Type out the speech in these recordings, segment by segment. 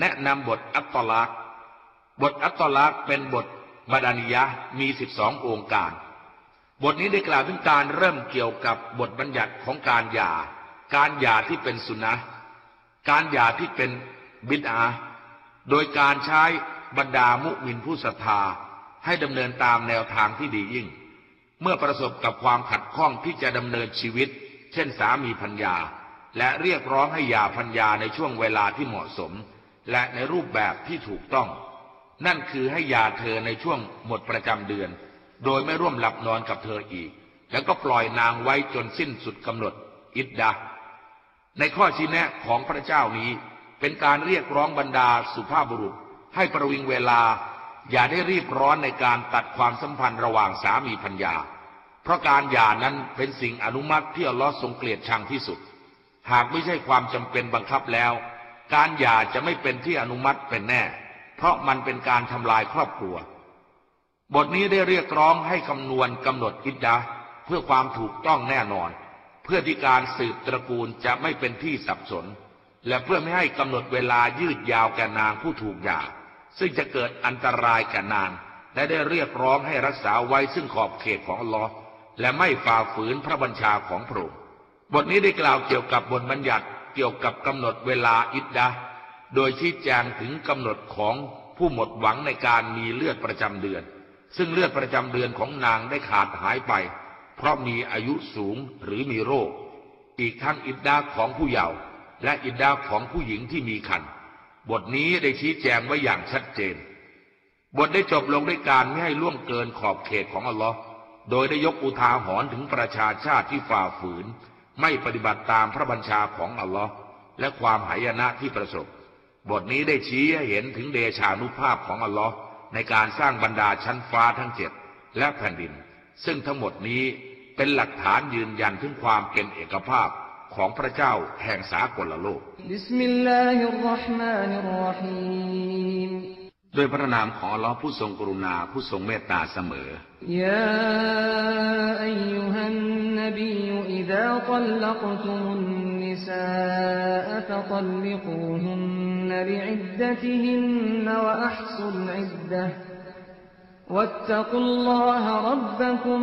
แนะนำบทอัตตลักษ์บทอัตตลักษ์เป็นบทบาดานิยะมีสิบสององค์การ บทนี้ได้กล่าวถึงการเริ่มเกี่ยวกับบทบัญญัติของการหย่า การหย่าที่เป็นสุนนะการหย่าที่เป็นบิดาโดยการใช้บรรดามุมินผู้ศรัทธาให้ดำเนินตามแนวทางที่ดียิ่ง เมื่อประสบกับความขัดข้องที่จะดำเนินชีวิต เช่นสามีพัญญา และเรียกร้องให้หย่าพัญญาในช่วงเวลาที่เหมาะสม และในรูปแบบที่ถูกต้อง นั่นคือให้ยาเธอในช่วงหมดประจำเดือน โดยไม่ร่วมหลับนอนกับเธออีก แล้วก็ปล่อยนางไว้จนสิ้นสุดกำหนด อิดดาในข้อชี้แนะของพระเจ้านี้เป็นการเรียกร้องบรรดาสุภาพบุรุษ ให้ประวิงเวลา อย่าได้รีบร้อนในการตัดความสัมพันธ์ระหว่างสามีพัญญา เพราะการหย่านั้นเป็นสิ่งอนุมัติที่อัลลอฮ์ทรงเกลียดชังที่สุด หากไม่ใช่ความจำเป็นบังคับแล้ว การหย่าจะไม่เป็นที่อนุมัติเป็นแน่ เพราะมันเป็นการทำลายครอบครัว บทนี้ได้เรียกร้องให้คำนวณกำหนดอิดดาเพื่อความถูกต้องแน่นอน เพื่อที่การสืบตระกูลจะไม่เป็นที่สับสน และเพื่อไม่ให้กำหนดเวลายืดยาวแก่นางผู้ถูกหย่า ซึ่งจะเกิดอันตรายแก่นางและได้เรียกร้องให้รักษาไว้ซึ่งขอบเขตของอัลลอฮ์และไม่ฝ่าฝืนพระบัญชาของพระองค์บทนี้ได้กล่าวเกี่ยวกับบทบัญญัติ เกี่ยวกับกำหนดเวลาอิดดาโดยชี้แจงถึงกำหนดของผู้หมดหวังในการมีเลือดประจำเดือน ซึ่งเลือดประจำเดือนของนางได้ขาดหายไป เพราะมีอายุสูงหรือมีโรค อีกทั้งอิดดาของผู้เยาว์และอิดดาของผู้หญิงที่มีคันบทนี้ได้ชี้แจงไว้อย่างชัดเจน บทได้จบลงด้วยการไม่ให้ล่วงเกินขอบเขตของอัลลอฮ์โดยได้ยกอุทาหรณ์ถึงประชาชาติที่ฝ่าฝืน ไม่ปฏิบัติตามพระบัญชาของอัลลอฮ์และความหายนะที่ประสบบทนี้ได้ชี้ให้เห็นถึงเดชานุภาพของอัลลอฮ์ในการสร้างบรรดาชั้นฟ้าทั้งเจ็ดและแผ่นดิน ซึ่งทั้งหมดนี้เป็นหลักฐานยืนยันถึงความเป็นเอกภาพของพระเจ้าแห่งสากลโลกبسم الله الرحمن الرحيم ด้วยพระนามของอัลลอฮ์ผู้ทรงกรุณาผู้ทรงเมตตาเสมอيا أيها النبي إذا طلقتم النساء فطلقوهن لعدتهن وأحصوا العدة واتقوا الله ربكم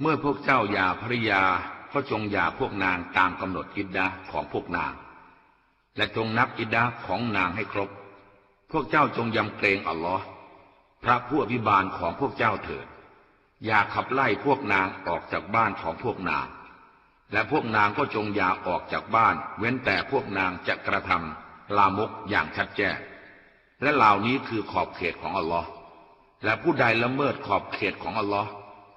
เมื่อพวกเจ้าหย่าภริยาก็จงหย่าพวกนางตามกำหนดอิดดาของพวกนาง และจงนับอิดดาของนางให้ครบ พวกเจ้าจงยำเกรงอัลลอฮ์พระผู้อภิบาลของพวกเจ้าเถิด อย่าขับไล่พวกนางออกจากบ้านของพวกนาง และพวกนางก็จงอย่าออกจากบ้าน เว้นแต่พวกนางจะกระทำลามกอย่างชัดแจ้ง และเหล่านี้คือขอบเขตของอัลลอฮ์และผู้ใดละเมิดขอบเขตของอัลลอฮ์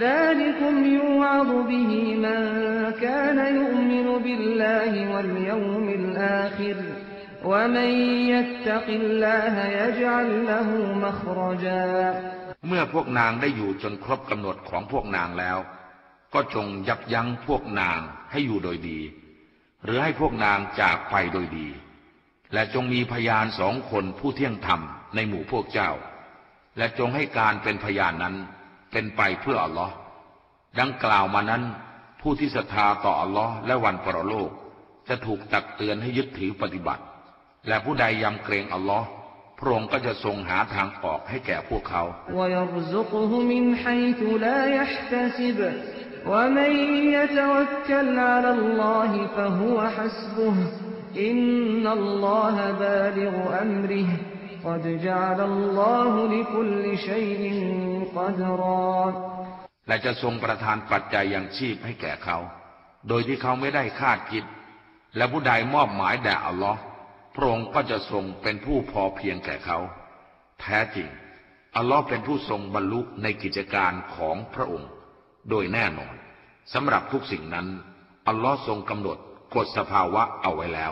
ذلكم يوعظ به من كان يؤمن بالله واليوم الآخر ومن يتق الله يجعل له مخرجا เมื่อพวกนางได้อยู่จนครบกำหนดของพวกนางแล้ว ก็จงยับยั้งพวกนางให้อยู่โดยดี หรือให้พวกนางจากไปโดยดี และจงมีพยานสองคนผู้เที่ยงธรรมในหมู่พวกเจ้า และจงให้การเป็นพยานนั้น เป็นไปเพื่ออัลลอฮ์ดังกล่าวมานั้น ผู้ที่ศรัทธาต่ออัลลอฮ์และวันปรโลก จะถูกตักเตือนให้ยึดถือปฏิบัติ และผู้ใดยำเกรงอัลลอฮ์พระองค์ก็จะทรงหาทางออกให้แก่พวกเขา قد جعل الله لكل شيء قدرا และจะทรงประทานปัจจัยยังชีพให้แก่เขา โดยที่เขาไม่ได้คาดคิด และผู้ใดมอบหมายแด่อัลลอฮ์พระองค์ก็จะทรงเป็นผู้พอเพียงแก่เขา แท้จริง อัลลอฮ์เป็นผู้ทรงบรรลุในกิจการของพระองค์ โดยแน่นอนสำหรับทุกสิ่งนั้น อัลลอฮ์ทรงกำหนดกฎสภาวะเอาไว้แล้ว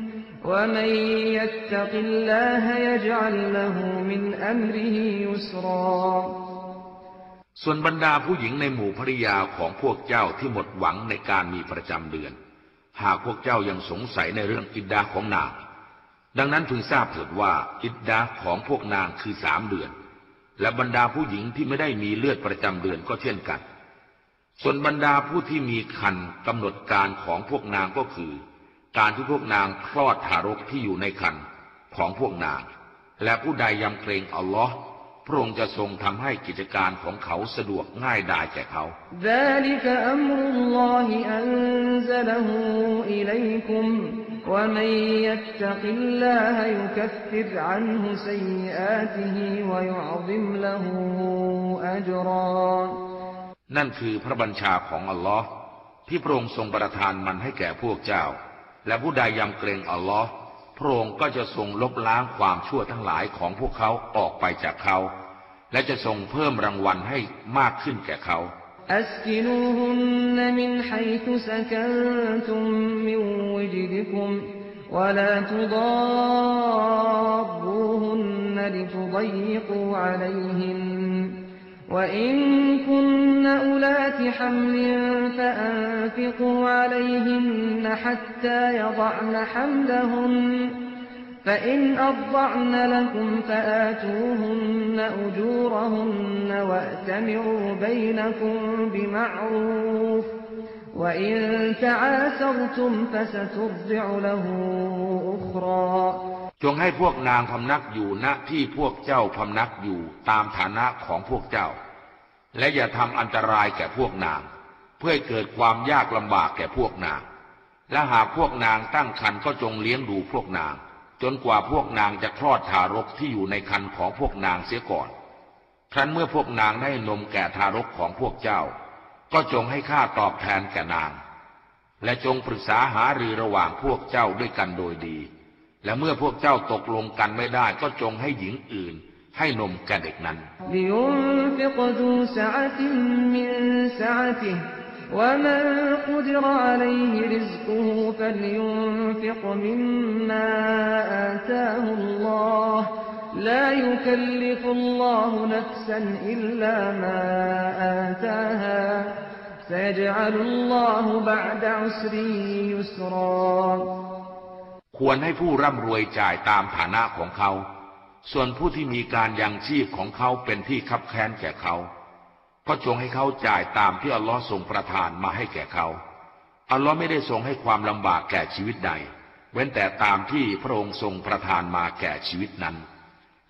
ومن يتق الله يجعل له من أمره يسرا ส่วนบรรดาผู้หญิงในหมู่ภริยาของพวกเจ้าที่หมดหวังในการมีประจำเดือน หากพวกเจ้ายังสงสัยในเรื่องอิดดาของนาง ดังนั้นพึงทราบเถิดว่าอิดดาของพวกนางคือสามเดือน และบรรดาผู้หญิงที่ไม่ได้มีเลือดประจำเดือนก็เช่นกัน ส่วนบรรดาผู้ที่มีคันกำหนดการของพวกนางก็คือ การที่พวกนางคลอดทารกที่อยู่ในคันของพวกนาง และผู้ใดยำเกรงอัลลอฮ์พระองค์จะทรงทำให้กิจการของเขาสะดวกง่ายดายแก่เขานั่นคือพระบัญชาของอัลลอฮ์ที่พระองค์ทรงประทานมันให้แก่พวกเจ้า และผู้ใดยำเกรงอัลลอฮ์พระองค์ก็จะทรงลบล้างความชั่วทั้งหลายของพวกเขาออกไปจากเขา และจะทรงเพิ่มรางวัลให้มากขึ้นแก่เขา أسكنوهن من حيث سكنتم من وجدكم ولا تضاروهن لتضيقوا عليهن وإن كن أولات حمل فأنفقوا عليهن حتى يضعن حملهن فإن أرضعن لكم فآتوهن أجورهن وأتمروا بينكم بمعروف وإن تعاسرتم فسترضع له أخرى จงให้พวกนางพำนักอยู่ณที่พวกเจ้าพำนักอยู่ตามฐานะของพวกเจ้า และอย่าทำอันตรายแก่พวกนาง เพื่อเกิดความยากลำบากแก่พวกนาง และหากพวกนางตั้งครรภ์ก็จงเลี้ยงดูพวกนาง จนกว่าพวกนางจะคลอดทารกที่อยู่ในครรภ์ของพวกนางเสียก่อน ครั้นเมื่อพวกนางได้นมแก่ทารกของพวกเจ้า ก็จงให้ค่าตอบแทนแก่นาง และจงปรึกษาหารือระหว่างพวกเจ้าด้วยกันโดยดี และเมื่อพวกเจ้าตกลงกันไม่ได้ก็จงให้หญิงอื่น ให้นมแก่เด็กนั้น لينفق ذو سعة من سعته ومن قدر عليه رزقه فلينفق مما آتاه الله لا يكلف الله نفسا إلا ما آتاها سيجعل الله بعد عسر يسرا ควรให้ผู้ร่ำรวยจ่ายตามฐานะของเขา ส่วนผู้ที่มีการยังชีพของเขาเป็นที่คับแค้นแก่เขา ก็จงให้เขาจ่ายตามที่อัลลอฮ์ทรงประทานมาให้แก่เขา อัลลอฮ์ไม่ได้ทรงให้ความลำบากแก่ชีวิตใด เว้นแต่ตามที่พระองค์ทรงประทานมาแก่ชีวิตนั้น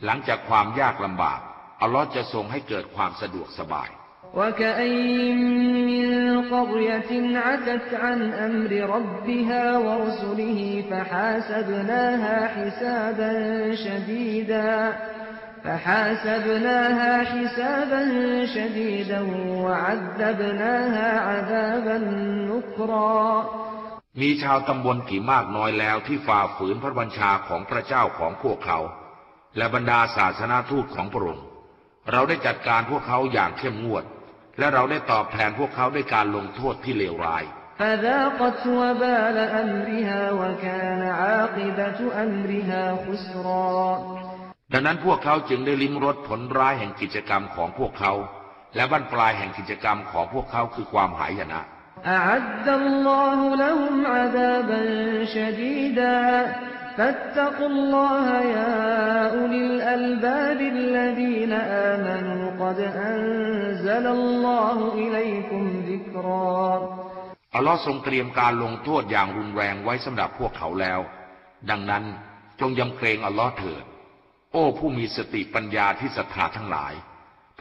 หลังจากความยากลำบาก อัลลอฮ์จะทรงให้เกิดความสะดวกสบาย وكأين من قرية عتت عن أمر ربها ورسله فحاسبناها حسابا شديدا فحاسبناها حسابا شديدا وعذبناها عذابا نكرا มีชาวตำบลกี่มากน้อยแล้วที่ฝ่าฝืนพระบัญชาของพระเจ้าของพวกเขา และบรรดาศาสนาทูตของพระองค์เราได้จัดการพวกเขาอย่างเข้มงวด และเราได้ตอบแทนพวกเขาด้วยการลงโทษที่เลวร้าย فذاقت وبال أمرها وكان عاقبة أمرها خسرا ดังนั้นพวกเขาจึงได้ลิ้มรสผลร้ายแห่งกิจกรรมของพวกเขา และบั้นปลายแห่งกิจกรรมของพวกเขาคือความหายนะ أعد الله لهم عذابا شديدا فاتقوا الله يا أولي الألباب الذين آمنوا قد أنزل الله إليكم ذكرا อัลลอฮ์ทรงเตรียมการลงโทษอย่างรุนแรงไว้สำหรับพวกเขาแล้ว ดังนั้นจงยำเกรงอัลลอฮ์เถิด โอ้ ผู้มีสติปัญญาที่ศรัทธาทั้งหลาย เ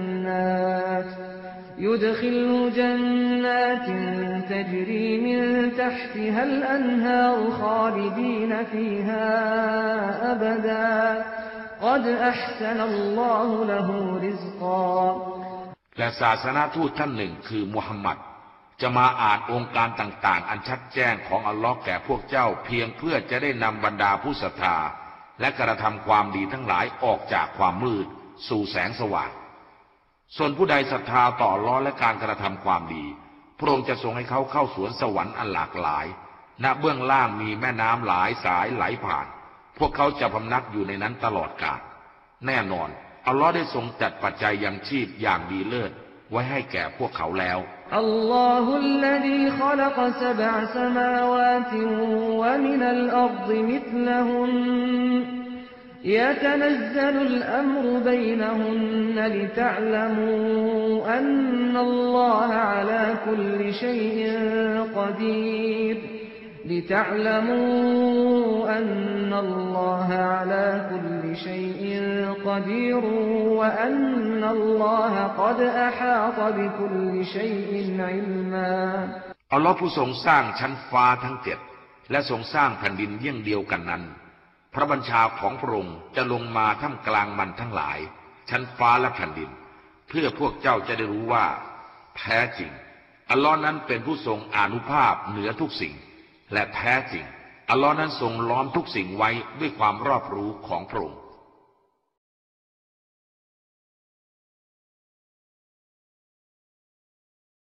يدخله جنات تجري من تحتها الأنهار خالدين فيها أبدا قد أحسن الله له رزقا และศาสนาทูตท่านหนึ่งคือมุฮัมมัด จะมาอ่านองค์การต่างๆ อันชัดแจ้งของอัลลอฮ์แก่พวกเจ้าเพียงเพื่อจะได้นำบรรดาผู้ศรัทธา และกระทำความดีทั้งหลายออกจากความมืด สู่แสงสว่าง ส่วนผู้ใดศรัทธาต่อล้อและการกระทำความดี พระองค์จะทรงให้เขาเข้าสวนสวรรค์อันหลากหลาย ณ เบื้องล่างมีแม่น้ำหลายสายไหลผ่าน พวกเขาจะพำนักอยู่ในนั้นตลอดกาล แน่นอน อัลลอฮ์ได้ทรงจัดปัจจัยยังชีพอย่างดีเลิศไว้ให้แก่พวกเขาแล้ว อัลลอฮุลลดีขลักสบะสมาวาติวะมินัลอัรดิมิทลหุน يتنزل الأمر بينهن لتعلموا أن الله على كل شيء قدير لتعلموا أن الله على كل شيء قدير وأن الله قد أحاط بكل شيء علما อัลลอฮ์ผู้ทรงสร้างชั้นฟ้าทั้งเจ็ดและทรงสร้างแผ่นดินเยี่ยงเดียวกันนั้น พระบัญชาของพระองค์จะลงมาท่ามกลางมันทั้งหลาย ชั้นฟ้าและแผ่นดิน เพื่อพวกเจ้าจะได้รู้ว่า แท้จริง อัลลอฮ์นั้นเป็นผู้ทรงอนุภาพเหนือทุกสิ่ง และแท้จริง อัลลอฮ์นั้นทรงล้อมทุกสิ่งไว้ด้วยความรอบรู้ของพระองค์